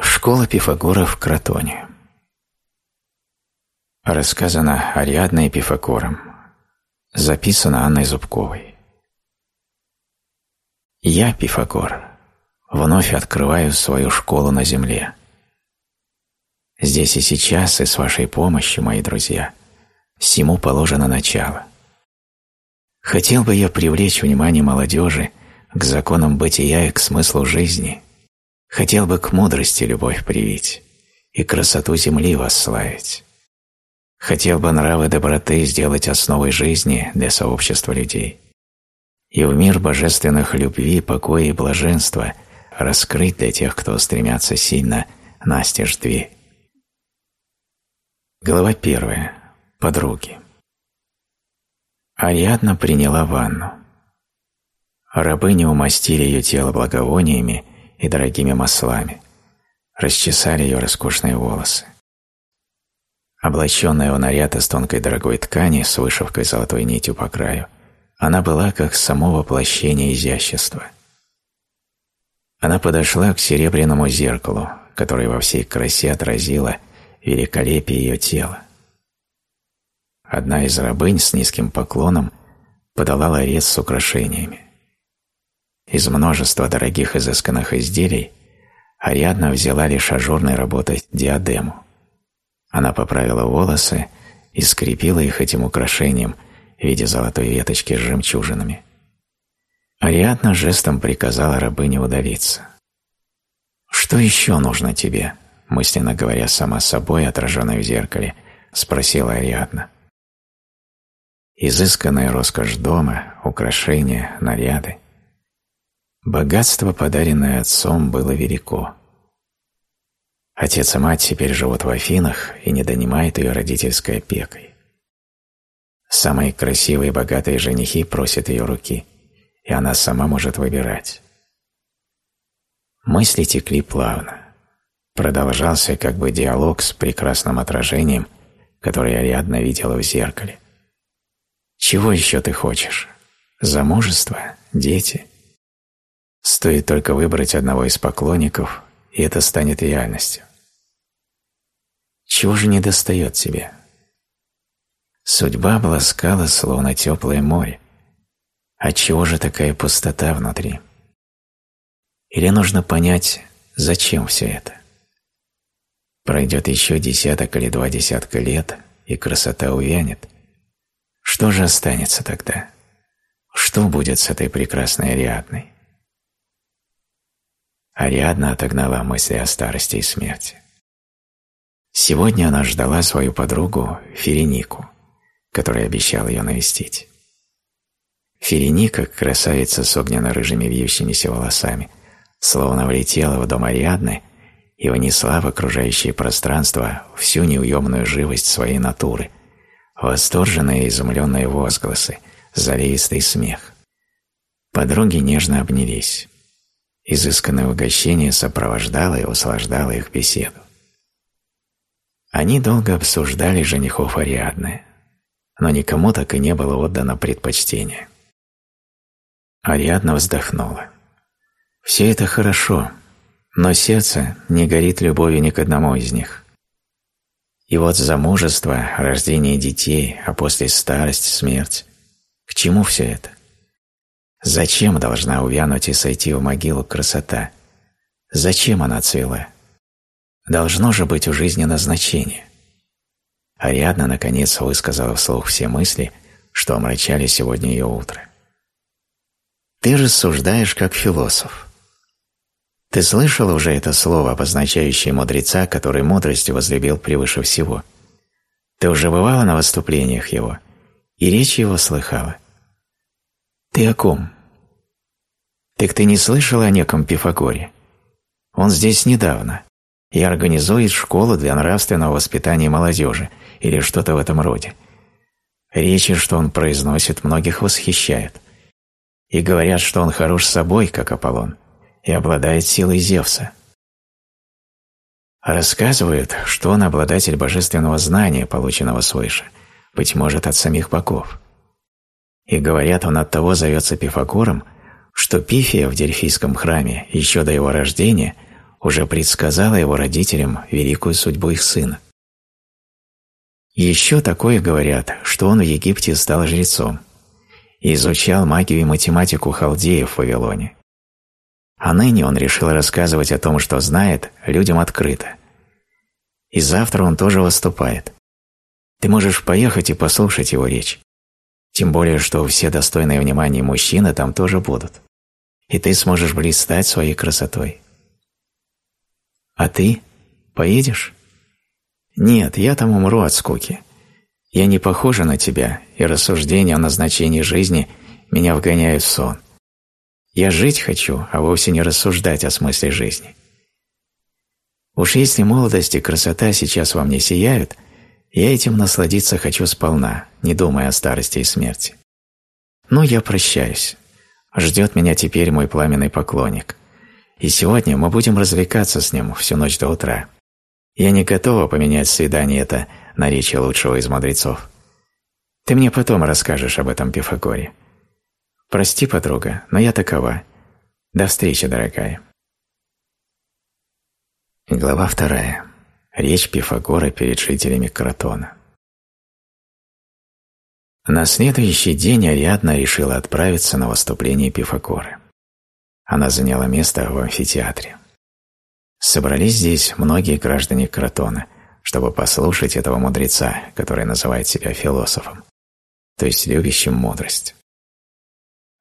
Школа Пифагора в Кротоне Рассказано Ариадной Пифагором. Записано Анной Зубковой. Я, Пифагор, вновь открываю свою школу на земле. Здесь и сейчас, и с вашей помощью, мои друзья, всему положено начало. Хотел бы я привлечь внимание молодежи к законам бытия и к смыслу жизни. Хотел бы к мудрости любовь привить и красоту земли восславить. Хотел бы нравы доброты сделать основой жизни для сообщества людей. И в мир божественных любви, покоя и блаженства раскрыть для тех, кто стремятся сильно настежь дверь. Глава первая. Подруги. Ариадна приняла ванну. Рабыни умастили ее тело благовониями и дорогими маслами, расчесали ее роскошные волосы. Облаченная в наряд из тонкой дорогой ткани с вышивкой золотой нитью по краю, она была как само воплощение изящества. Она подошла к серебряному зеркалу, которое во всей красе отразило – великолепие ее тела. Одна из рабынь с низким поклоном подала ларец с украшениями. Из множества дорогих изысканных изделий Ариадна взяла лишь ажурной работы диадему. Она поправила волосы и скрепила их этим украшением в виде золотой веточки с жемчужинами. Ариадна жестом приказала рабыне удалиться. «Что еще нужно тебе?» мысленно говоря сама собой, отраженной в зеркале, спросила Ариадна. Изысканная роскошь дома, украшения, наряды. Богатство, подаренное отцом, было велико. Отец и мать теперь живут в Афинах и не донимают ее родительской опекой. Самые красивые и богатые женихи просят ее руки, и она сама может выбирать. Мысли текли плавно. Продолжался как бы диалог с прекрасным отражением, которое Ариадна видела в зеркале. «Чего еще ты хочешь? Замужество? Дети?» Стоит только выбрать одного из поклонников, и это станет реальностью. Чего же не достает тебе? Судьба обласкала, словно теплое море. Отчего же такая пустота внутри? Или нужно понять, зачем все это? Пройдет еще десяток или два десятка лет, и красота увянет. Что же останется тогда? Что будет с этой прекрасной Ариадной? Ариадна отогнала мысли о старости и смерти. Сегодня она ждала свою подругу Ференику, которая обещала ее навестить. Ференика, красавица с огненно-рыжими вьющимися волосами, словно влетела в дом Ариадны и внесла в окружающее пространство всю неуемную живость своей натуры, восторженные и изумленные возгласы, заливистый смех. Подруги нежно обнялись. Изысканное угощение сопровождало и услаждало их беседу. Они долго обсуждали женихов Ариадны, но никому так и не было отдано предпочтение. Ариадна вздохнула. «Все это хорошо, но сердце не горит любовью ни к одному из них. И вот замужество, рождение детей, а после старость, смерть. К чему все это? Зачем должна увянуть и сойти в могилу красота? Зачем она цвела? Должно же быть у жизни назначение. Ариадна, наконец, высказала вслух все мысли, что омрачали сегодня ее утро. «Ты рассуждаешь как философ. Ты слышал уже это слово, обозначающее мудреца, который мудростью возлюбил превыше всего? Ты уже бывала на выступлениях его, и речь его слыхала? Ты о ком? Так ты не слышал о неком Пифагоре? Он здесь недавно и организует школу для нравственного воспитания молодежи или что-то в этом роде. Речи, что он произносит, многих восхищает. И говорят, что он хорош собой, как Аполлон и обладает силой Зевса. Рассказывают, что он обладатель божественного знания, полученного свыше, быть может, от самих богов. И говорят, он от того зовется Пифагором, что Пифия в Дельфийском храме еще до его рождения уже предсказала его родителям великую судьбу их сына. Еще такое говорят, что он в Египте стал жрецом и изучал магию и математику халдеев в Вавилоне. А ныне он решил рассказывать о том, что знает, людям открыто. И завтра он тоже выступает. Ты можешь поехать и послушать его речь. Тем более, что все достойные внимания мужчины там тоже будут. И ты сможешь блистать своей красотой. А ты? Поедешь? Нет, я там умру от скуки. Я не похожа на тебя, и рассуждения о назначении жизни меня вгоняют в сон. Я жить хочу, а вовсе не рассуждать о смысле жизни. Уж если молодость и красота сейчас во мне сияют, я этим насладиться хочу сполна, не думая о старости и смерти. Но я прощаюсь. Ждет меня теперь мой пламенный поклонник. И сегодня мы будем развлекаться с ним всю ночь до утра. Я не готова поменять свидание это на речи лучшего из мудрецов. Ты мне потом расскажешь об этом Пифагоре. Прости, подруга, но я такова. До встречи, дорогая. Глава вторая. Речь Пифагора перед жителями Кротона. На следующий день Ариадна решила отправиться на выступление Пифагора. Она заняла место в амфитеатре. Собрались здесь многие граждане Кротона, чтобы послушать этого мудреца, который называет себя философом, то есть любящим мудрость.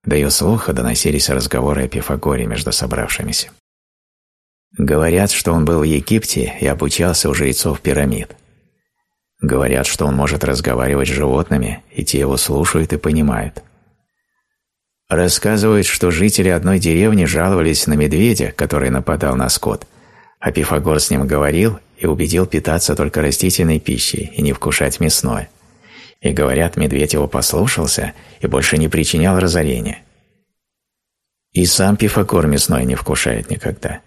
До ее слуха доносились разговоры о Пифагоре между собравшимися. Говорят, что он был в Египте и обучался у жрецов пирамид. Говорят, что он может разговаривать с животными, и те его слушают и понимают. Рассказывают, что жители одной деревни жаловались на медведя, который нападал на скот – а Пифагор с ним говорил и убедил питаться только растительной пищей и не вкушать мясное. И говорят, медведь его послушался и больше не причинял разорения. И сам Пифагор мясной не вкушает никогда.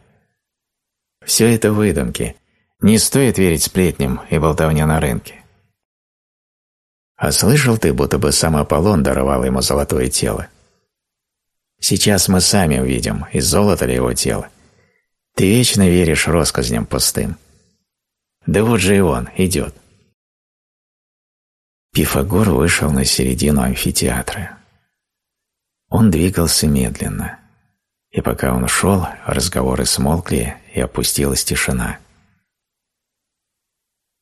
Все это выдумки. Не стоит верить сплетням и болтовне на рынке. А слышал ты, будто бы сам Аполлон даровал ему золотое тело? Сейчас мы сами увидим, из золота ли его тело, ты вечно веришь россказням пустым. Да вот же и он идет. Пифагор вышел на середину амфитеатра. Он двигался медленно, и пока он шел, разговоры смолкли и опустилась тишина.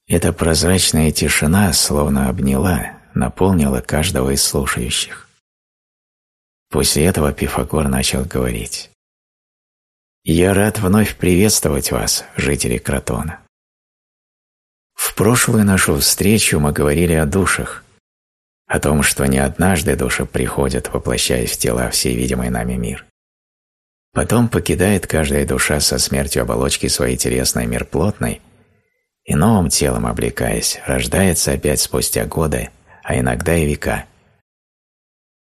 Эта прозрачная тишина словно обняла, наполнила каждого из слушающих. После этого Пифагор начал говорить. Я рад вновь приветствовать вас, жители Кротона. В прошлую нашу встречу мы говорили о душах, о том, что не однажды души приходят, воплощаясь в тела всей видимый нами мир. Потом покидает каждая душа со смертью оболочки своей телесной мир плотный и новым телом облекаясь, рождается опять спустя годы, а иногда и века.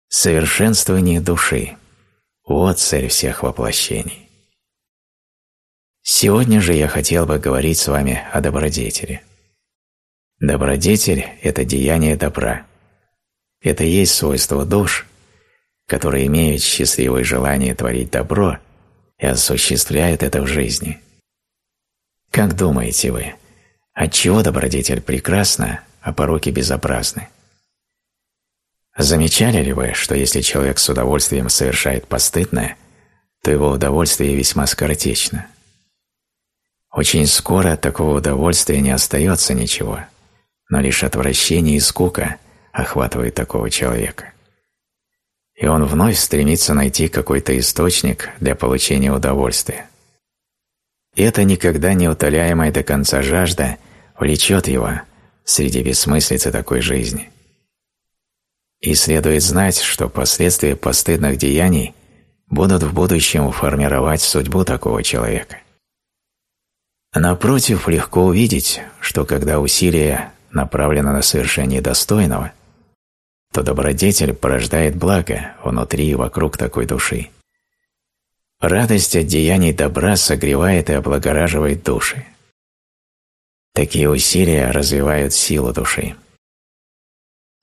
Совершенствование души – вот цель всех воплощений. Сегодня же я хотел бы говорить с вами о добродетели. Добродетель – это деяние добра. Это есть свойство душ, которые имеют счастливое желание творить добро и осуществляют это в жизни. Как думаете вы, отчего добродетель прекрасна, а пороки безобразны? Замечали ли вы, что если человек с удовольствием совершает постыдное, то его удовольствие весьма скоротечно – очень скоро от такого удовольствия не остается ничего, но лишь отвращение и скука охватывает такого человека. И он вновь стремится найти какой-то источник для получения удовольствия. Эта никогда не утоляемая до конца жажда влечет его среди бессмыслицы такой жизни. И следует знать, что последствия постыдных деяний будут в будущем формировать судьбу такого человека. Напротив, легко увидеть, что когда усилие направлено на совершение достойного, то добродетель порождает благо внутри и вокруг такой души. Радость от деяний добра согревает и облагораживает души. Такие усилия развивают силу души.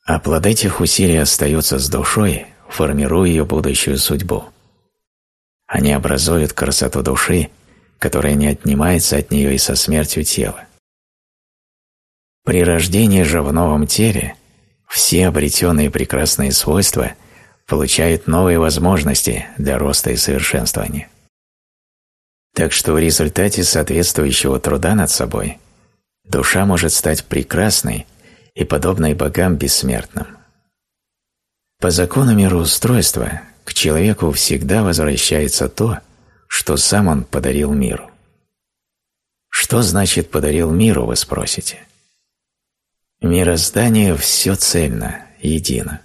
А плод этих усилий остается с душой, формируя ее будущую судьбу. Они образуют красоту души которая не отнимается от нее и со смертью тела. При рождении же в новом теле все обретенные прекрасные свойства получают новые возможности для роста и совершенствования. Так что в результате соответствующего труда над собой душа может стать прекрасной и подобной богам бессмертным. По закону мироустройства к человеку всегда возвращается то, что сам он подарил миру. Что значит «подарил миру», вы спросите? Мироздание все цельно, едино.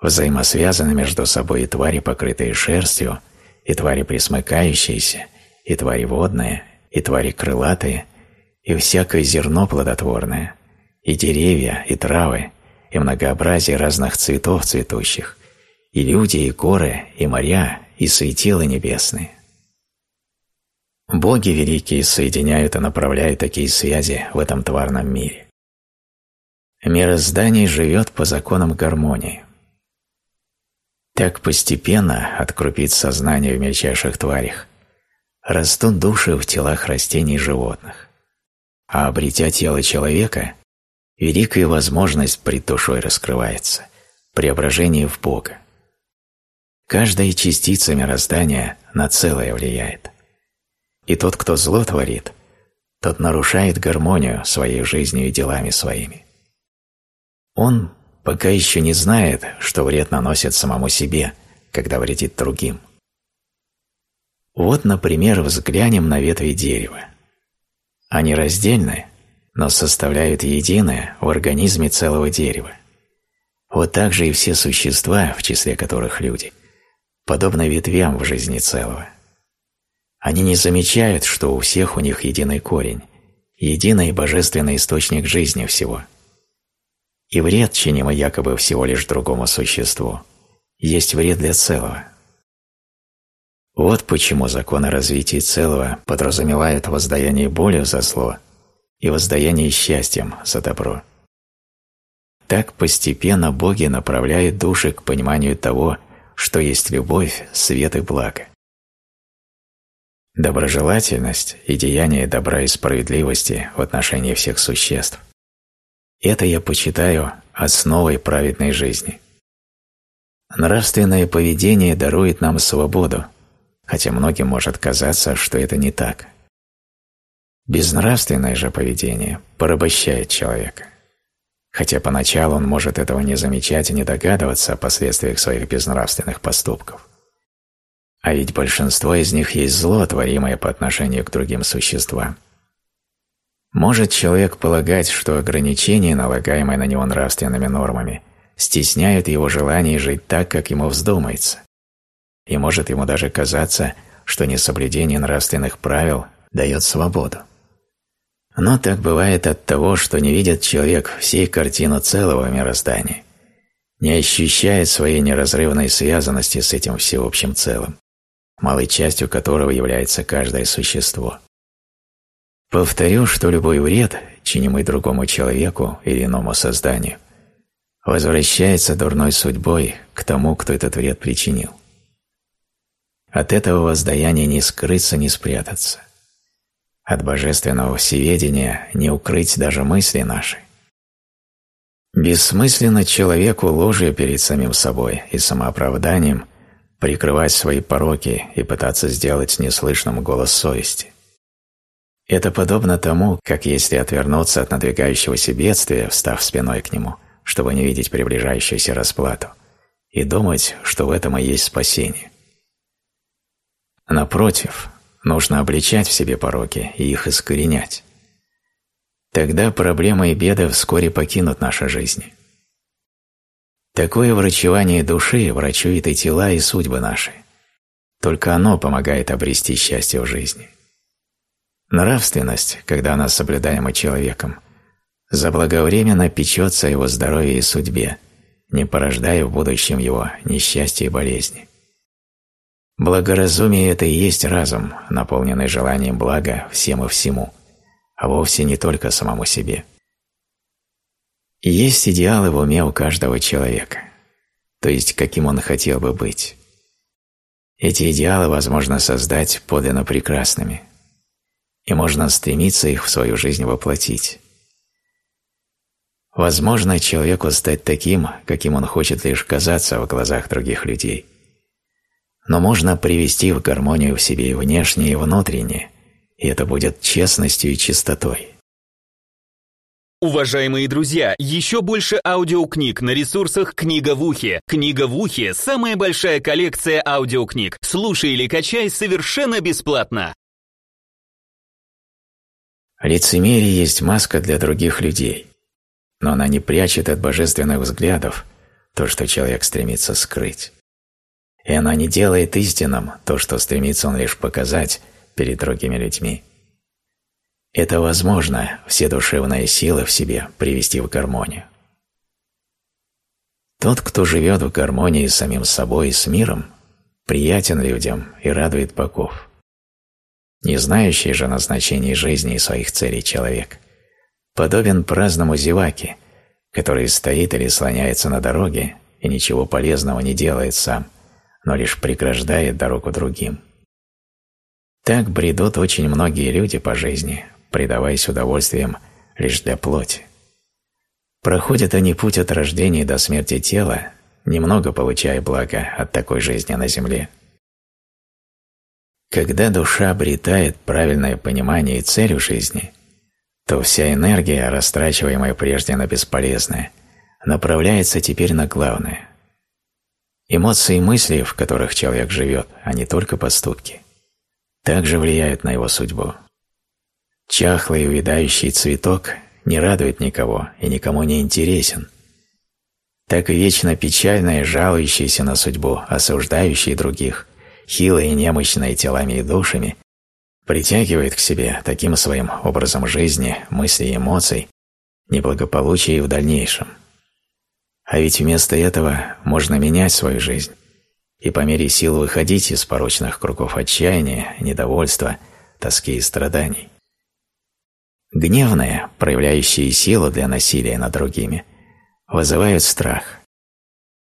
Взаимосвязаны между собой и твари, покрытые шерстью, и твари присмыкающиеся, и твари водные, и твари крылатые, и всякое зерно плодотворное, и деревья, и травы, и многообразие разных цветов цветущих, и люди, и горы, и моря, и светила небесные. Боги великие соединяют и направляют такие связи в этом тварном мире. Мироздание живет по законам гармонии. Так постепенно от крупиц сознания в мельчайших тварях растут души в телах растений и животных, а обретя тело человека, великая возможность пред душой раскрывается – преображение в Бога. Каждая частица мироздания на целое влияет. И тот, кто зло творит, тот нарушает гармонию своей жизнью и делами своими. Он пока еще не знает, что вред наносит самому себе, когда вредит другим. Вот, например, взглянем на ветви дерева. Они раздельны, но составляют единое в организме целого дерева. Вот так же и все существа, в числе которых люди, подобны ветвям в жизни целого. Они не замечают, что у всех у них единый корень, единый божественный источник жизни всего. И вред, чинимый якобы всего лишь другому существу, есть вред для целого. Вот почему законы развития целого подразумевают воздаяние болью за зло – и воздаяние счастьем за добро. Так постепенно боги направляют души к пониманию того, что есть любовь, свет и благо. Доброжелательность и деяние добра и справедливости в отношении всех существ – это я почитаю основой праведной жизни. Нравственное поведение дарует нам свободу, хотя многим может казаться, что это не так – Безнравственное же поведение порабощает человека. Хотя поначалу он может этого не замечать и не догадываться о последствиях своих безнравственных поступков. А ведь большинство из них есть зло, творимое по отношению к другим существам. Может человек полагать, что ограничения, налагаемые на него нравственными нормами, стесняют его желание жить так, как ему вздумается. И может ему даже казаться, что несоблюдение нравственных правил дает свободу. Но так бывает от того, что не видит человек всей картины целого мироздания, не ощущает своей неразрывной связанности с этим всеобщим целым, малой частью которого является каждое существо. Повторю, что любой вред, чинимый другому человеку или иному созданию, возвращается дурной судьбой к тому, кто этот вред причинил. От этого воздаяния не скрыться, не спрятаться. От божественного всеведения не укрыть даже мысли наши. Бессмысленно человеку ложью перед самим собой и самооправданием прикрывать свои пороки и пытаться сделать неслышным голос совести. Это подобно тому, как если отвернуться от надвигающегося бедствия, встав спиной к нему, чтобы не видеть приближающуюся расплату, и думать, что в этом и есть спасение. Напротив, Нужно обличать в себе пороки и их искоренять. Тогда проблемы и беды вскоре покинут наши жизни. Такое врачевание души врачует и тела, и судьбы наши. Только оно помогает обрести счастье в жизни. Нравственность, когда она соблюдаема человеком, заблаговременно печется о его здоровье и судьбе, не порождая в будущем его несчастья и болезни. Благоразумие – это и есть разум, наполненный желанием блага всем и всему, а вовсе не только самому себе. Есть идеалы в уме у каждого человека, то есть каким он хотел бы быть. Эти идеалы возможно создать подлинно прекрасными – и можно стремиться их в свою жизнь воплотить. Возможно, человеку стать таким, каким он хочет лишь казаться в глазах других людей. Но можно привести в гармонию в себе и внешнее, и внутреннее, и это будет честностью и чистотой. Уважаемые друзья, еще больше аудиокниг на ресурсах «Книга в ухе». «Книга в ухе» — самая большая коллекция аудиокниг. Слушай или качай совершенно бесплатно. Лицемерие есть маска для других людей, но она не прячет от божественных взглядов то, что человек стремится скрыть. И она не делает истинным то, что стремится он лишь показать перед другими людьми. Это возможно, все душевные силы в себе привести в гармонию. Тот, кто живет в гармонии с самим собой и с миром, приятен людям и радует богов. Не знающий же назначений жизни и своих целей человек подобен праздному зеваке, который стоит или слоняется на дороге и ничего полезного не делает сам, но лишь преграждает дорогу другим. Так бредут очень многие люди по жизни, предаваясь удовольствиям лишь для плоти. Проходят они путь от рождения до смерти тела, немного получая блага от такой жизни на земле. Когда душа обретает правильное понимание и цель в жизни, то вся энергия, растрачиваемая прежде на бесполезное, направляется теперь на главное. Эмоции и мысли, в которых человек живет, а не только поступки, также влияют на его судьбу. Чахлый увядающий цветок не радует никого и никому не интересен. Так и вечно печальные, жалующиеся на судьбу, осуждающие других, хилые немощные телами и душами, притягивает к себе таким своим образом жизни, мыслей и эмоций неблагополучие в дальнейшем. А ведь вместо этого можно менять свою жизнь и по мере сил выходить из порочных кругов отчаяния, недовольства, тоски и страданий. Гневные, проявляющие силу для насилия над другими, вызывают страх.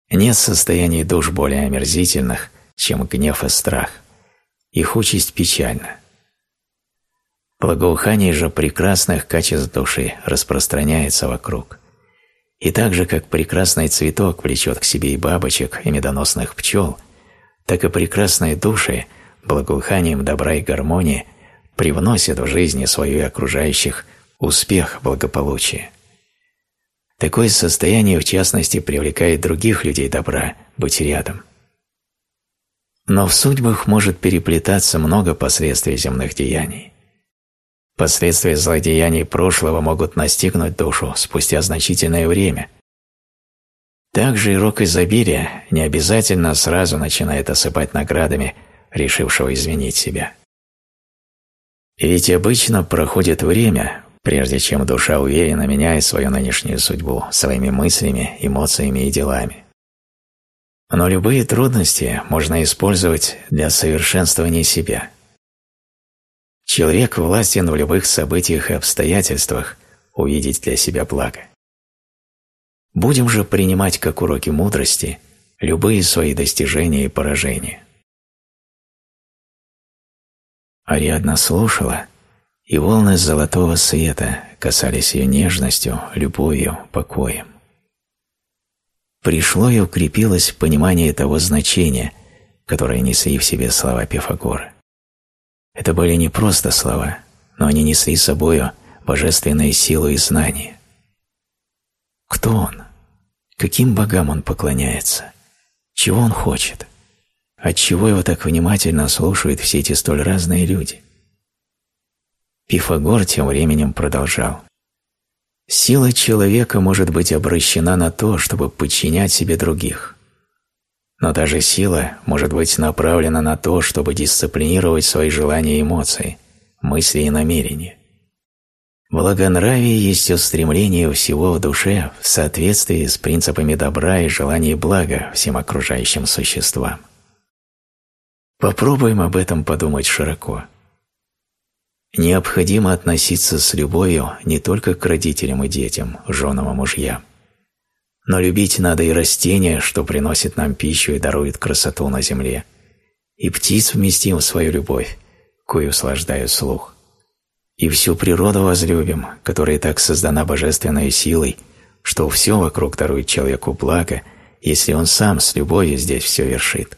Нет состояний душ более омерзительных, чем гнев и страх. Их участь печальна. Благоухание же прекрасных качеств души распространяется вокруг. И так же, как прекрасный цветок влечет к себе и бабочек, и медоносных пчел, так и прекрасные души благоуханием добра и гармонии – привносит в жизни свою и окружающих успех, благополучие. Такое состояние, в частности, привлекает других людей добра быть рядом. Но в судьбах может переплетаться много последствий земных деяний. Последствия злодеяний прошлого могут настигнуть душу спустя значительное время. Также и рок изобилия не обязательно сразу начинает осыпать наградами решившего изменить себя. Ведь обычно проходит время, прежде чем душа уверенно меняет свою нынешнюю судьбу своими мыслями, эмоциями и делами. Но любые трудности можно использовать для совершенствования себя. Человек властен в любых событиях и обстоятельствах увидеть для себя благо. Будем же принимать как уроки мудрости любые свои достижения и поражения. Ариадна слушала, и волны золотого света касались ее нежностью, любовью, покоем. Пришло и укрепилось понимание того значения, которое несли в себе слова Пифагора. Это были не просто слова, но они несли с собою божественную силу и знание. Кто он? Каким богам он поклоняется? Чего он хочет? Отчего его так внимательно слушают все эти столь разные люди? Пифагор тем временем продолжал. Сила человека может быть обращена на то, чтобы подчинять себе других. Но даже сила может быть направлена на то, чтобы дисциплинировать свои желания и эмоции, мысли и намерения. Благонравие есть устремление всего в душе в соответствии с принципами добра и желания блага всем окружающим существам. Попробуем об этом подумать широко. Необходимо относиться с любовью не только к родителям и детям, женам и мужьям. Но любить надо и растения, что приносит нам пищу и дарует красоту на земле, и птиц вместим в свою любовь, кою услаждаю слух. И всю природу возлюбим, которая так создана божественной силой, что все вокруг дарует человеку благо, если он сам с любовью здесь все вершит.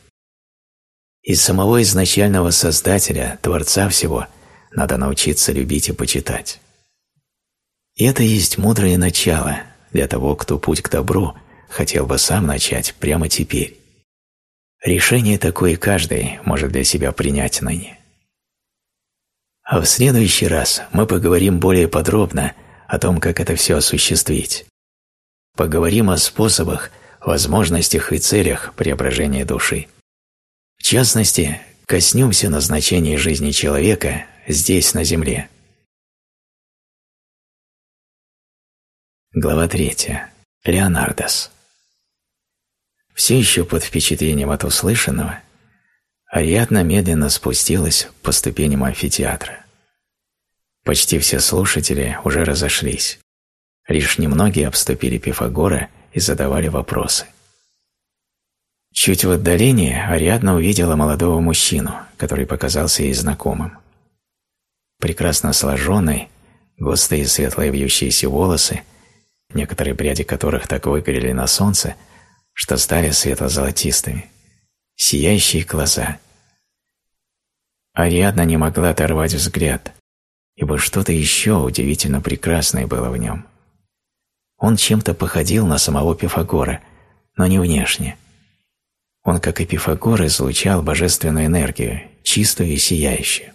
И самого изначального Создателя, Творца всего, надо научиться любить и почитать. И это есть мудрое начало для того, кто путь к добру хотел бы сам начать прямо теперь. Решение такое каждый может для себя принять ныне. А в следующий раз мы поговорим более подробно о том, как это все осуществить. Поговорим о способах, возможностях и целях преображения души. В частности, коснемся назначения жизни человека здесь, на Земле. Глава 3. Леонардос. Все еще под впечатлением от услышанного, Ариадна медленно спустилась по ступеням амфитеатра. Почти все слушатели уже разошлись. Лишь немногие обступили Пифагора и задавали вопросы. Чуть в отдалении Ариадна увидела молодого мужчину, который показался ей знакомым. Прекрасно сложенный, густые светлые вьющиеся волосы, некоторые пряди которых так выгорели на солнце, что стали светло-золотистыми, сияющие глаза. Ариадна не могла оторвать взгляд, ибо что-то еще удивительно прекрасное было в нем. Он чем-то походил на самого Пифагора, но не внешне. Он, как и Пифагор, излучал божественную энергию, чистую и сияющую.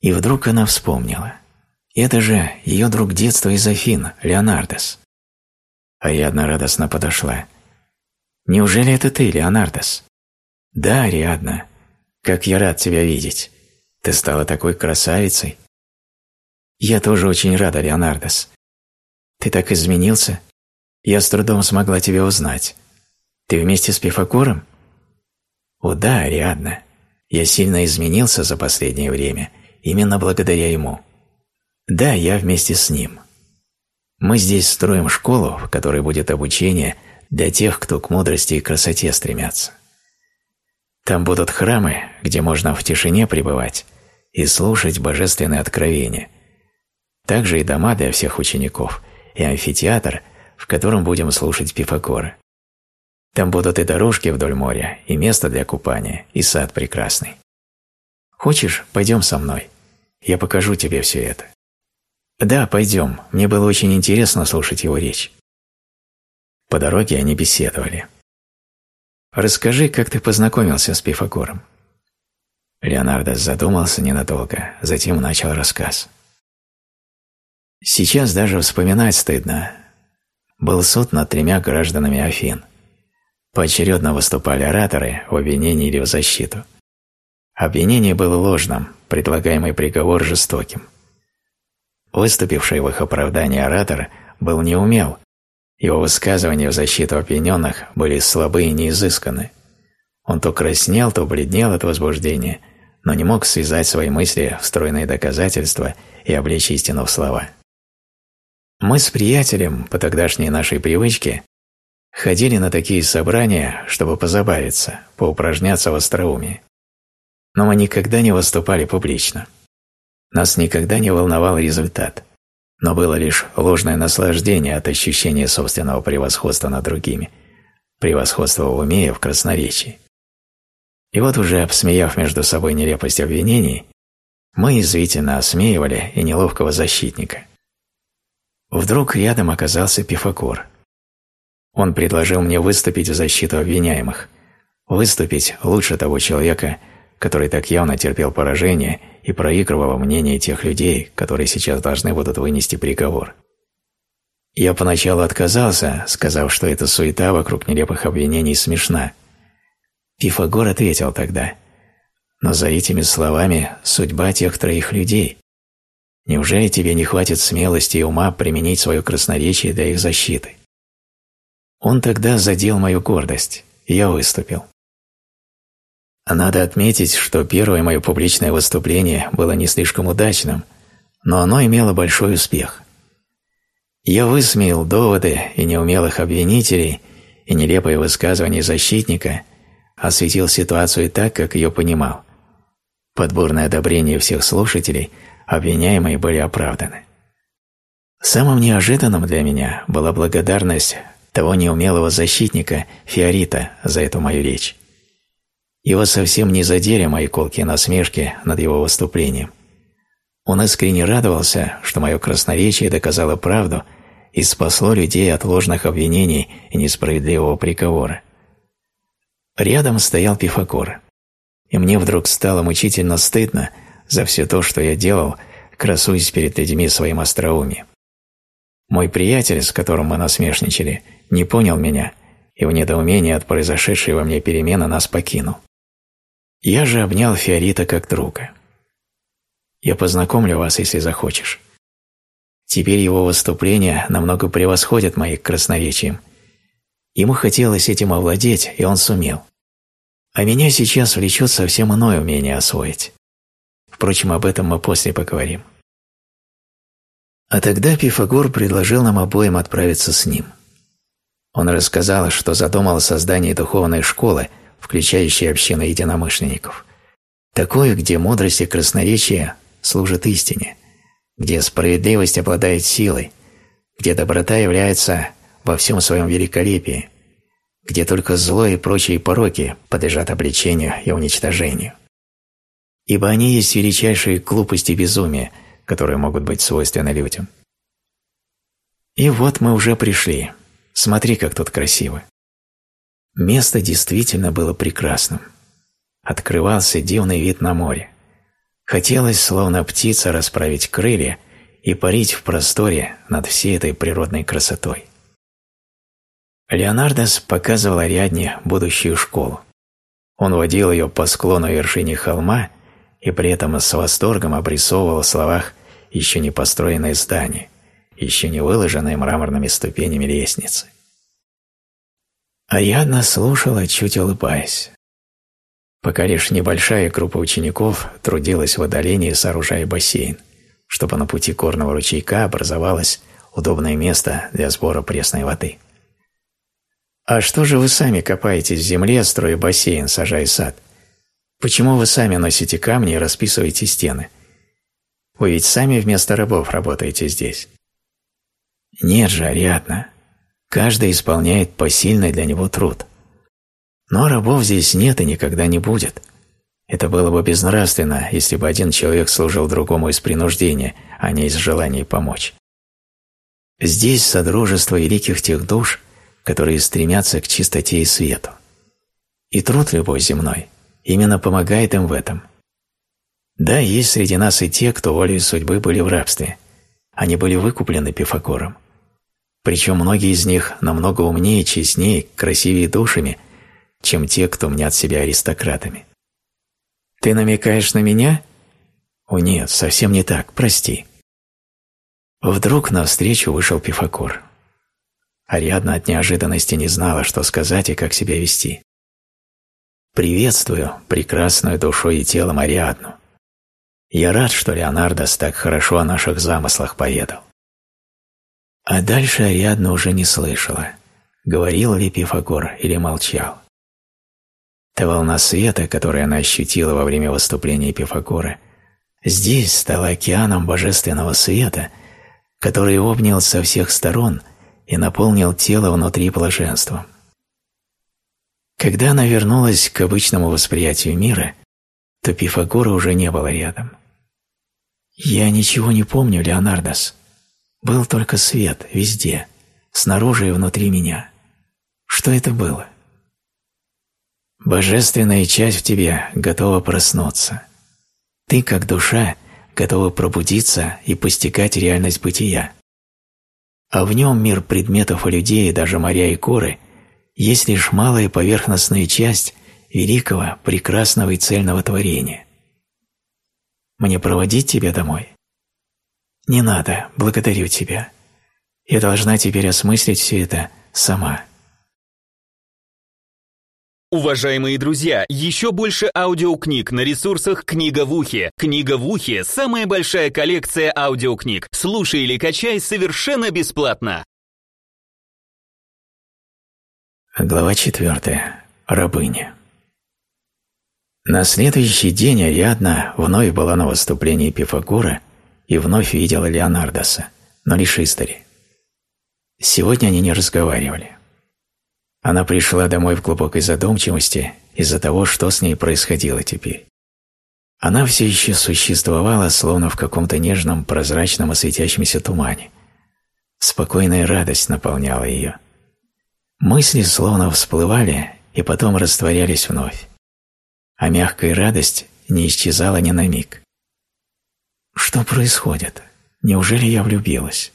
И вдруг она вспомнила. Это же ее друг детства из Афин, Леонардос. Ариадна радостно подошла. «Неужели это ты, Леонардос?» «Да, Ариадна. Как я рад тебя видеть. Ты стала такой красавицей». «Я тоже очень рада, Леонардос. Ты так изменился. Я с трудом смогла тебя узнать. Ты вместе с Пифагором?» «О да, Ариадна. Я сильно изменился за последнее время, именно благодаря ему. Да, я вместе с ним». Мы здесь строим школу, в которой будет обучение для тех, кто к мудрости и красоте стремятся. Там будут храмы, где можно в тишине пребывать и слушать божественные откровения. Также и дома для всех учеников, и амфитеатр, в котором будем слушать Пифагора. Там будут и дорожки вдоль моря, и место для купания, и сад прекрасный. Хочешь, пойдем со мной? Я покажу тебе все это. «Да, пойдем. Мне было очень интересно слушать его речь». По дороге они беседовали. «Расскажи, как ты познакомился с Пифагором?» Леонардо задумался ненадолго, затем начал рассказ. Сейчас даже вспоминать стыдно. Был суд над тремя гражданами Афин. Поочередно выступали ораторы в обвинении или в защиту. Обвинение было ложным, предлагаемый приговор жестоким – Выступивший в их оправдании оратор был неумел, его высказывания в защиту обвиненных были слабы и неизысканы. Он то краснел, то бледнел от возбуждения, но не мог связать свои мысли в стройные доказательства и облечь истину в слова. Мы с приятелем, по тогдашней нашей привычке, ходили на такие собрания, чтобы позабавиться, поупражняться в остроумии. Но мы никогда не выступали публично. Нас никогда не волновал результат, но было лишь ложное наслаждение от ощущения собственного превосходства над другими, превосходства в уме и в красноречии. И вот уже обсмеяв между собой нелепость обвинений, мы извительно осмеивали и неловкого защитника. Вдруг рядом оказался Пифагор. Он предложил мне выступить в защиту обвиняемых, выступить лучше того человека, который так явно терпел поражение и проигрывало мнение тех людей, которые сейчас должны будут вынести приговор. Я поначалу отказался, сказав, что эта суета вокруг нелепых обвинений смешна. Пифагор ответил тогда, «Но за этими словами судьба тех троих людей. Неужели тебе не хватит смелости и ума применить свое красноречие для их защиты?» Он тогда задел мою гордость, и я выступил. Надо отметить, что первое мое публичное выступление было не слишком удачным, но оно имело большой успех. Я высмеял доводы и неумелых обвинителей, и нелепые высказывания защитника, осветил ситуацию так, как ее понимал. Подборное одобрение всех слушателей обвиняемые были оправданы. Самым неожиданным для меня была благодарность того неумелого защитника Фиорита за эту мою речь. Его совсем не задели мои колкие насмешки над его выступлением. Он искренне радовался, что мое красноречие доказало правду и спасло людей от ложных обвинений и несправедливого приговора. Рядом стоял Пифагор, и мне вдруг стало мучительно стыдно за все то, что я делал, красуясь перед людьми своим остроумием. Мой приятель, с которым мы насмешничали, не понял меня и в недоумении от произошедшей во мне перемены нас покинул. Я же обнял Фиорита как друга. Я познакомлю вас, если захочешь. Теперь его выступления намного превосходят мои красноречием. Ему хотелось этим овладеть, и он сумел. А меня сейчас влечет совсем иное умение освоить. Впрочем, об этом мы после поговорим. А тогда Пифагор предложил нам обоим отправиться с ним. Он рассказал, что задумал о создании духовной школы, включающей общину единомышленников. Такое, где мудрость и красноречие служат истине, где справедливость обладает силой, где доброта является во всем своем великолепии, где только зло и прочие пороки подлежат обличению и уничтожению. Ибо они есть величайшие глупости и безумие – которые могут быть свойственны людям. И вот мы уже пришли. Смотри, как тут красиво. Место действительно было прекрасным. Открывался дивный вид на море. Хотелось, словно птица, расправить крылья и парить в просторе над всей этой природной красотой. Леонардос показывал Ариадне будущую школу. Он водил ее по склону вершине холма и при этом с восторгом обрисовывал в словах еще не построенное здание, еще не выложенные мраморными ступенями лестницы. Ариадна слушала, чуть улыбаясь. Пока лишь небольшая группа учеников трудилась в отдалении, сооружая бассейн, чтобы на пути горного ручейка образовалось удобное место для сбора пресной воды. «А что же вы сами копаетесь в земле, строя бассейн, сажая сад? Почему вы сами носите камни и расписываете стены?» Вы ведь сами вместо рабов работаете здесь. Нет же, Ариадна. Каждый исполняет посильный для него труд. Но рабов здесь нет и никогда не будет. Это было бы безнравственно, если бы один человек служил другому из принуждения, а не из желания помочь. Здесь содружество великих тех душ, которые стремятся к чистоте и свету. И труд любой земной именно помогает им в этом – да, есть среди нас и те, кто волей судьбы были в рабстве. Они были выкуплены Пифагором. Причем многие из них намного умнее, честнее, красивее душами, чем те, кто мнят себя аристократами. «Ты намекаешь на меня?» «О нет, совсем не так, прости». Вдруг навстречу вышел Пифагор. Ариадна от неожиданности не знала, что сказать и как себя вести. «Приветствую прекрасную душой и телом Ариадну. Я рад, что Леонардос так хорошо о наших замыслах поведал. А дальше Ариадна уже не слышала, говорил ли Пифагор или молчал. Та волна света, которую она ощутила во время выступления Пифагора, здесь стала океаном божественного света, который обнял со всех сторон и наполнил тело внутри блаженством. Когда она вернулась к обычному восприятию мира, то Пифагора уже не было рядом. «Я ничего не помню, Леонардос. Был только свет везде, снаружи и внутри меня. Что это было?» «Божественная часть в тебе готова проснуться. Ты, как душа, готова пробудиться и постигать реальность бытия. А в нем мир предметов и людей, даже моря и горы, есть лишь малая поверхностная часть великого, прекрасного и цельного творения. Мне проводить тебя домой? Не надо, благодарю тебя. Я должна теперь осмыслить все это сама. Уважаемые друзья, еще больше аудиокниг на ресурсах «Книга в ухе». «Книга в ухе» — самая большая коллекция аудиокниг. Слушай или качай совершенно бесплатно. Глава четвертая. Рабыня. На следующий день Ариадна вновь была на выступлении Пифагора и вновь видела Леонардоса, но лишь издали. Сегодня они не разговаривали. Она пришла домой в глубокой задумчивости из-за того, что с ней происходило теперь. Она все еще существовала, словно в каком-то нежном, прозрачном и светящемся тумане. Спокойная радость наполняла ее. Мысли словно всплывали и потом растворялись вновь. А мягкая радость не исчезала ни на миг. Что происходит? Неужели я влюбилась?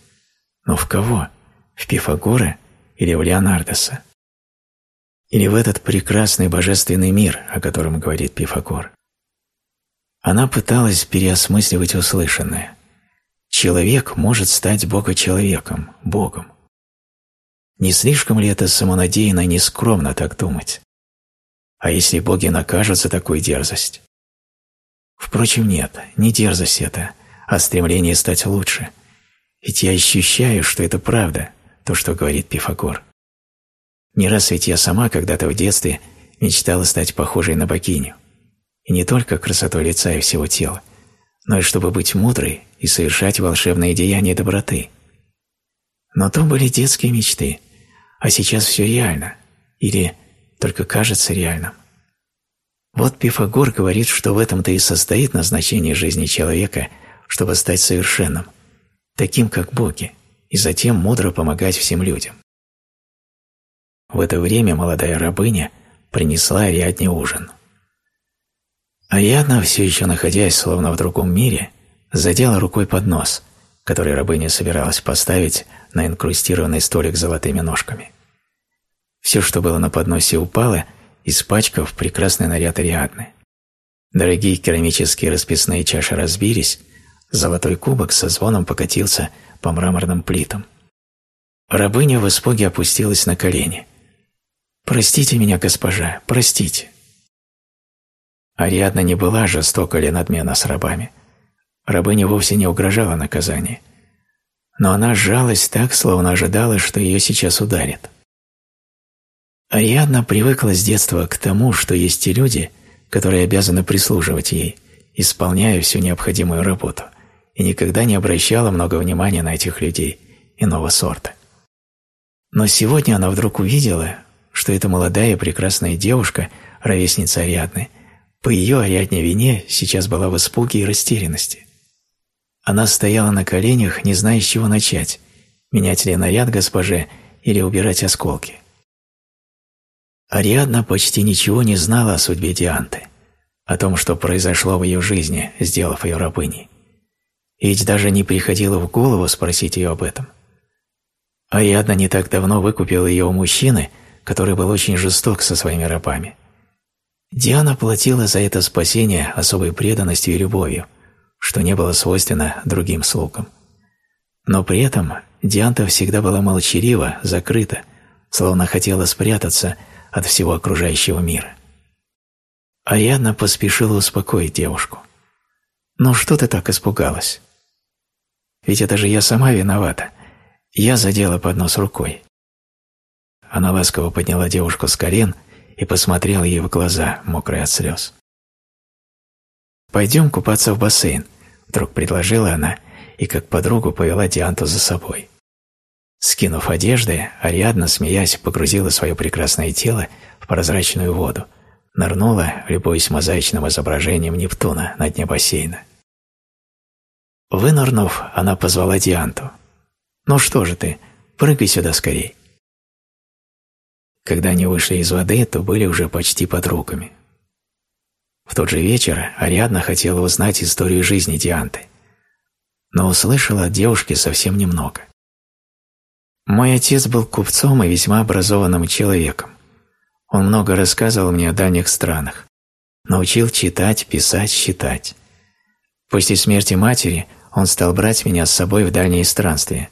Но в кого? В Пифагора или в Леонардоса? Или в этот прекрасный божественный мир, о котором говорит Пифагор? Она пыталась переосмысливать услышанное. Человек может стать Бога-человеком, Богом. Не слишком ли это самонадеянно и нескромно так думать? А если боги накажут за такую дерзость? Впрочем, нет, не дерзость это, а стремление стать лучше. Ведь я ощущаю, что это правда, то, что говорит Пифагор. Не раз ведь я сама когда-то в детстве мечтала стать похожей на богиню. И не только красотой лица и всего тела, но и чтобы быть мудрой и совершать волшебные деяния доброты. Но то были детские мечты, а сейчас все реально, или только кажется реальным. Вот Пифагор говорит, что в этом-то и состоит назначение жизни человека, чтобы стать совершенным, таким как боги, и затем мудро помогать всем людям. В это время молодая рабыня принесла Ариадне ужин – Ариадна, все еще находясь словно в другом мире, задела рукой под нос, который рабыня собиралась поставить на инкрустированный столик с золотыми ножками. Все, что было на подносе, упало, испачкав прекрасный наряд Ариадны. Дорогие керамические расписные чаши разбились, золотой кубок со звоном покатился по мраморным плитам. Рабыня в испуге опустилась на колени. «Простите меня, госпожа, простите». Ариадна не была жестока или надмена с рабами. Рабыня вовсе не угрожала наказание. Но она сжалась так, словно ожидала, что ее сейчас ударят. Ариадна привыкла с детства к тому, что есть те люди, которые обязаны прислуживать ей, исполняя всю необходимую работу, и никогда не обращала много внимания на этих людей иного сорта. Но сегодня она вдруг увидела, что эта молодая и прекрасная девушка, ровесница Ариадны – по ее Ариадне вине сейчас была в испуге и растерянности. Она стояла на коленях, не зная, с чего начать – менять ли наряд госпоже или убирать осколки. Ариадна почти ничего не знала о судьбе Дианты, о том, что произошло в ее жизни, сделав ее рабыней. И ведь даже не приходило в голову спросить ее об этом. Ариадна не так давно выкупила ее у мужчины, который был очень жесток со своими рабами – Диана платила за это спасение особой преданностью и любовью, что не было свойственно другим слугам. Но при этом Дианта всегда была молчалива, закрыта, словно хотела спрятаться от всего окружающего мира. Ариадна поспешила успокоить девушку. «Ну что ты так испугалась? Ведь это же я сама виновата. Я задела поднос рукой». Она ласково подняла девушку с колен и посмотрел ей в глаза, мокрые от слез. «Пойдем купаться в бассейн», – вдруг предложила она и как подругу повела Дианту за собой. Скинув одежды, Ариадна, смеясь, погрузила свое прекрасное тело в прозрачную воду, нырнула, любуясь мозаичным изображением Нептуна на дне бассейна. Вынырнув, она позвала Дианту. «Ну что же ты, прыгай сюда скорей». Когда они вышли из воды, то были уже почти подругами. В тот же вечер Ариадна хотела узнать историю жизни Дианты, но услышала от девушки совсем немного. Мой отец был купцом и весьма образованным человеком. Он много рассказывал мне о дальних странах, научил читать, писать, считать. После смерти матери он стал брать меня с собой в дальние странствия.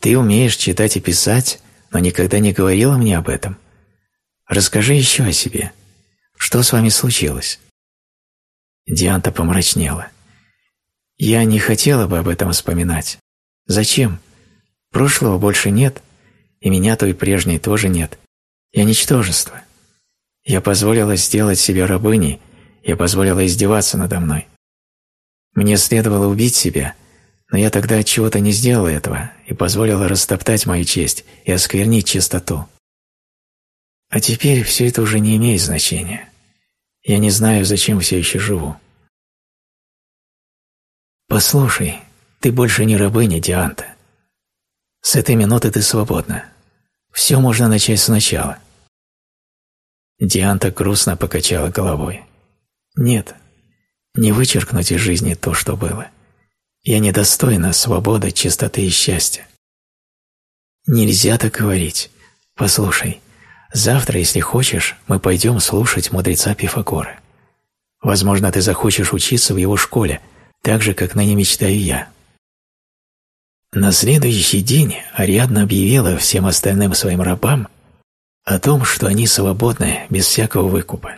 «Ты умеешь читать и писать?» но никогда не говорила мне об этом. Расскажи еще о себе. Что с вами случилось?» Дианта помрачнела. «Я не хотела бы об этом вспоминать. Зачем? Прошлого больше нет, и меня той прежней тоже нет. Я ничтожество. Я позволила сделать себе рабыней, я позволила издеваться надо мной. Мне следовало убить себя, но я тогда от чего-то не сделал этого и позволила растоптать мою честь и осквернить чистоту. А теперь все это уже не имеет значения. Я не знаю, зачем все еще живу. Послушай, ты больше не рабыня Дианта. С этой минуты ты свободна. Все можно начать сначала. Дианта грустно покачала головой. Нет, не вычеркнуть из жизни то, что было. Я недостойна свободы, чистоты и счастья. Нельзя так говорить. Послушай, завтра, если хочешь, мы пойдем слушать мудреца Пифагора. Возможно, ты захочешь учиться в его школе, так же, как на ней мечтаю я. На следующий день Ариадна объявила всем остальным своим рабам о том, что они свободны без всякого выкупа,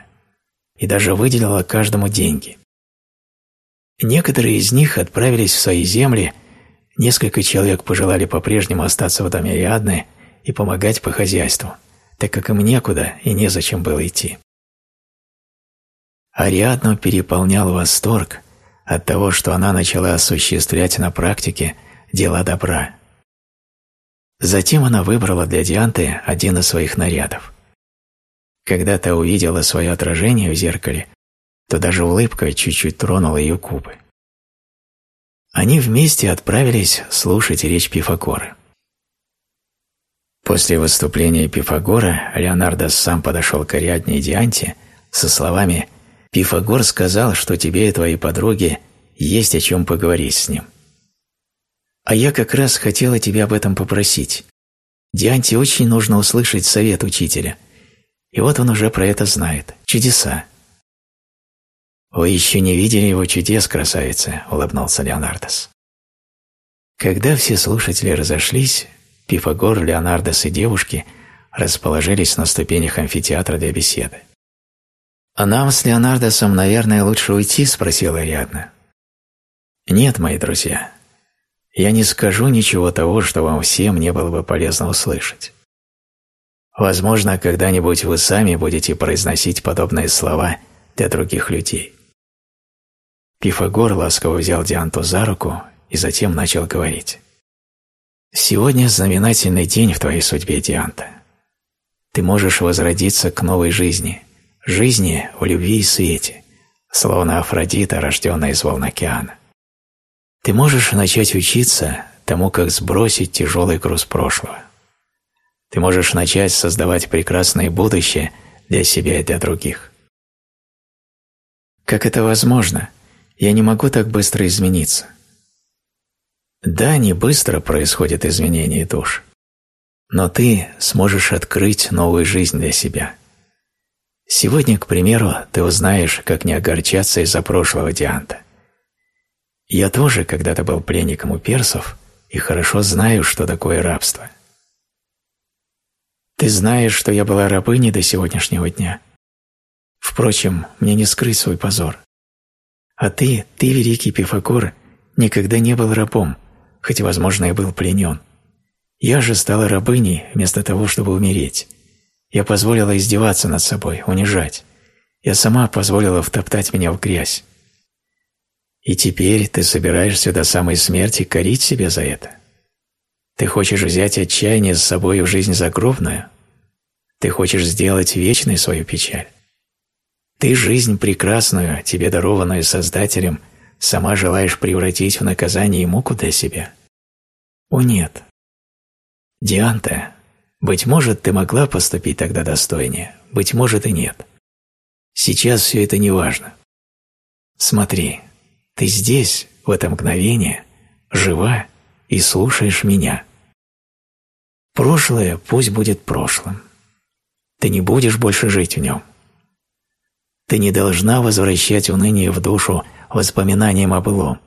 и даже выделила каждому деньги. Некоторые из них отправились в свои земли, несколько человек пожелали по-прежнему остаться в доме Ариадны и помогать по хозяйству, так как им некуда и незачем было идти. Ариадну переполнял восторг от того, что она начала осуществлять на практике дела добра. Затем она выбрала для Дианты один из своих нарядов. Когда та увидела свое отражение в зеркале, то даже улыбка чуть-чуть тронула ее губы. Они вместе отправились слушать речь Пифагора. После выступления Пифагора Леонардо сам подошел к Ариадне и Дианте со словами «Пифагор сказал, что тебе и твоей подруге есть о чем поговорить с ним. А я как раз хотела тебя об этом попросить. Дианте очень нужно услышать совет учителя. И вот он уже про это знает. Чудеса. «Вы еще не видели его чудес, красавица», — улыбнулся Леонардос. Когда все слушатели разошлись, Пифагор, Леонардос и девушки расположились на ступенях амфитеатра для беседы. «А нам с Леонардосом, наверное, лучше уйти?» – спросила Ариадна. «Нет, мои друзья, я не скажу ничего того, что вам всем не было бы полезно услышать. Возможно, когда-нибудь вы сами будете произносить подобные слова для других людей. Пифагор ласково взял Дианту за руку и затем начал говорить. «Сегодня знаменательный день в твоей судьбе, Дианта. Ты можешь возродиться к новой жизни, жизни в любви и свете, словно Афродита, рожденная из волн океана. Ты можешь начать учиться тому, как сбросить тяжелый груз прошлого. Ты можешь начать создавать прекрасное будущее для себя и для других. Как это возможно? Я не могу так быстро измениться. Да, не быстро происходит изменение душ, но ты сможешь открыть новую жизнь для себя. Сегодня, к примеру, ты узнаешь, как не огорчаться из-за прошлого Дианта. Я тоже когда-то был пленником у персов и хорошо знаю, что такое рабство. Ты знаешь, что я была рабыней до сегодняшнего дня. Впрочем, мне не скрыть свой позор. А ты, ты, великий Пифагор, никогда не был рабом, хоть, возможно, и был пленен. Я же стала рабыней вместо того, чтобы умереть. Я позволила издеваться над собой, унижать. Я сама позволила втоптать меня в грязь. И теперь ты собираешься до самой смерти корить себя за это? Ты хочешь взять отчаяние с собой в жизнь загробную? Ты хочешь сделать вечной свою печаль? Ты жизнь прекрасную, тебе дарованную Создателем, сама желаешь превратить в наказание и муку для себя? О нет. Дианта, быть может, ты могла поступить тогда достойнее, быть может и нет. Сейчас все это не важно. Смотри, ты здесь, в это мгновение, жива и слушаешь меня. Прошлое пусть будет прошлым. Ты не будешь больше жить в нем. Ты не должна возвращать уныние в душу воспоминанием о былом.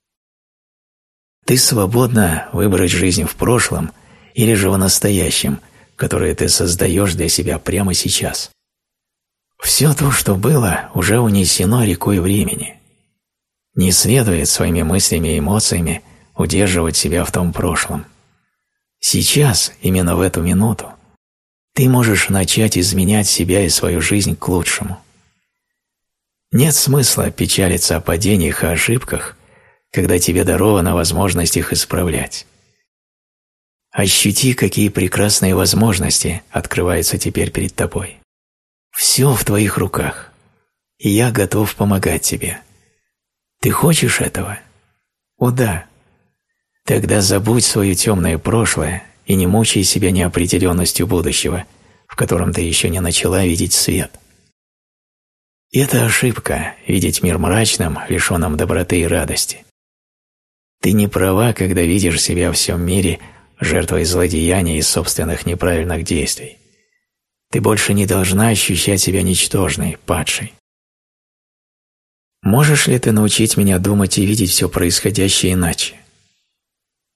Ты свободна выбрать жизнь в прошлом или же в настоящем, которое ты создаешь для себя прямо сейчас. Все то, что было, уже унесено рекой времени. Не следует своими мыслями и эмоциями удерживать себя в том прошлом. Сейчас, именно в эту минуту, ты можешь начать изменять себя и свою жизнь к лучшему. Нет смысла печалиться о падениях и ошибках, когда тебе дарована возможность их исправлять. Ощути, какие прекрасные возможности открываются теперь перед тобой. Все в твоих руках, и я готов помогать тебе. Ты хочешь этого? О да. Тогда забудь свое темное прошлое и не мучай себя неопределенностью будущего, в котором ты еще не начала видеть свет. Это ошибка – видеть мир мрачным, лишенным доброты и радости. Ты не права, когда видишь себя в всем мире жертвой злодеяний и собственных неправильных действий. Ты больше не должна ощущать себя ничтожной, падшей. Можешь ли ты научить меня думать и видеть все происходящее иначе?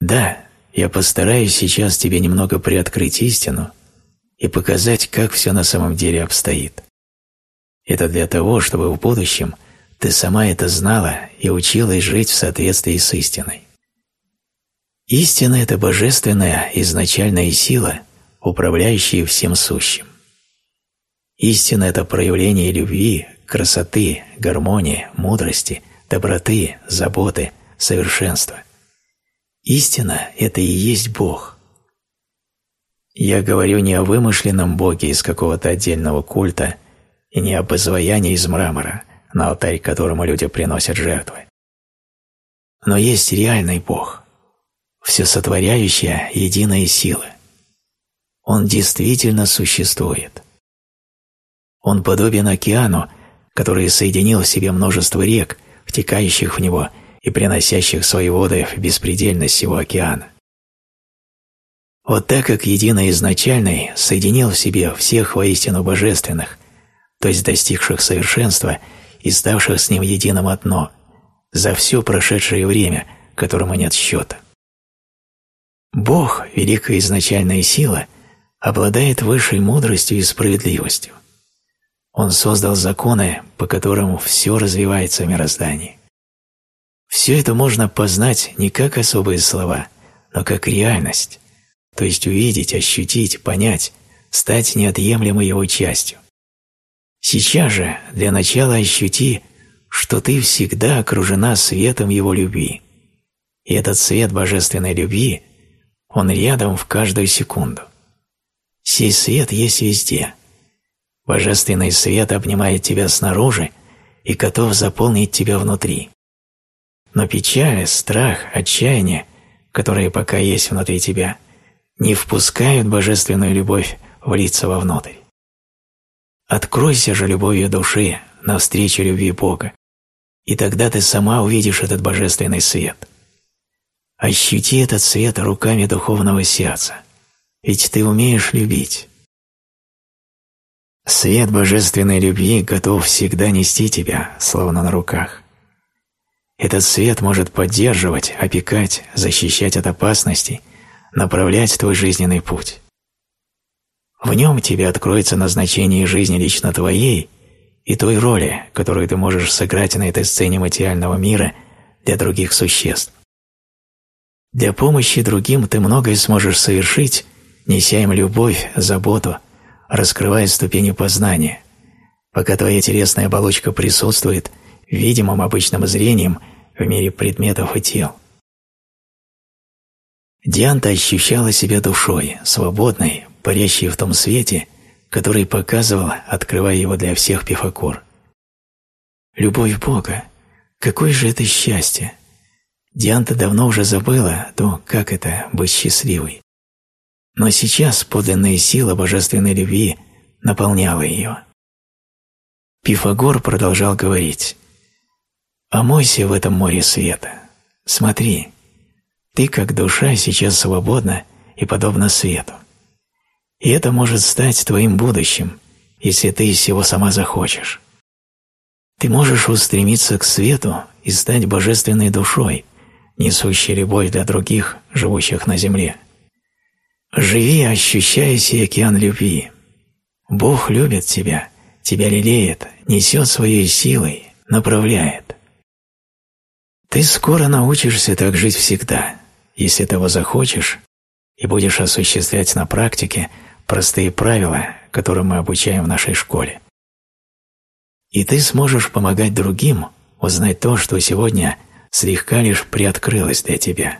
Да, я постараюсь сейчас тебе немного приоткрыть истину и показать, как все на самом деле обстоит. Это для того, чтобы в будущем ты сама это знала и училась жить в соответствии с истиной. Истина – это божественная изначальная сила, управляющая всем сущим. Истина – это проявление любви, красоты, гармонии, мудрости, доброты, заботы, совершенства. Истина – это и есть Бог. Я говорю не о вымышленном Боге из какого-то отдельного культа и не об изваянии из мрамора, на алтарь которому люди приносят жертвы. Но есть реальный Бог, всесотворяющая единая сила. Он действительно существует. Он подобен океану, который соединил в себе множество рек, втекающих в него и приносящих свои воды в беспредельность всего океана. Вот так как единый изначальный соединил в себе всех воистину божественных, то есть достигших совершенства и ставших с ним единым одно, за все прошедшее время, которому нет счета. Бог, великая изначальная сила, обладает высшей мудростью и справедливостью. Он создал законы, по которым все развивается в мироздании. Все это можно познать не как особые слова, но как реальность, то есть увидеть, ощутить, понять, стать неотъемлемой его частью. Сейчас же для начала ощути, что ты всегда окружена светом его любви. И этот свет божественной любви, он рядом в каждую секунду. Сей свет есть везде – Божественный свет обнимает тебя снаружи и готов заполнить тебя внутри. Но печаль, страх, отчаяние, которые пока есть внутри тебя, не впускают божественную любовь влиться вовнутрь. Откройся же любовью души навстречу любви Бога, и тогда ты сама увидишь этот божественный свет. Ощути этот свет руками духовного сердца, ведь ты умеешь любить. Свет божественной любви готов всегда нести тебя, словно на руках. Этот свет может поддерживать, опекать, защищать от опасностей, направлять твой жизненный путь. В нем тебе откроется назначение жизни лично твоей и той роли, которую ты можешь сыграть на этой сцене материального мира для других существ. Для помощи другим ты многое сможешь совершить, неся им любовь, заботу, раскрывает ступени познания, пока твоя телесная оболочка присутствует видимым обычным зрением в мире предметов и тел. Дианта ощущала себя душой, свободной, парящей в том свете, который показывал, открывая его для всех Пифакур. Любовь Бога, какое же это счастье! Дианта давно уже забыла то, как это быть счастливой. Но сейчас подлинная сила божественной любви наполняла ее. Пифагор продолжал говорить «Омойся в этом море света. Смотри, ты как душа сейчас свободна и подобна свету. И это может стать твоим будущим, если ты всего сама захочешь. Ты можешь устремиться к свету и стать божественной душой, несущей любовь для других, живущих на земле. Живи, ощущая сей океан любви. Бог любит тебя, тебя лелеет, несет своей силой, направляет. Ты скоро научишься так жить всегда, если того захочешь, и будешь осуществлять на практике простые правила, которым мы обучаем в нашей школе. И ты сможешь помогать другим узнать то, что сегодня слегка лишь приоткрылась для тебя.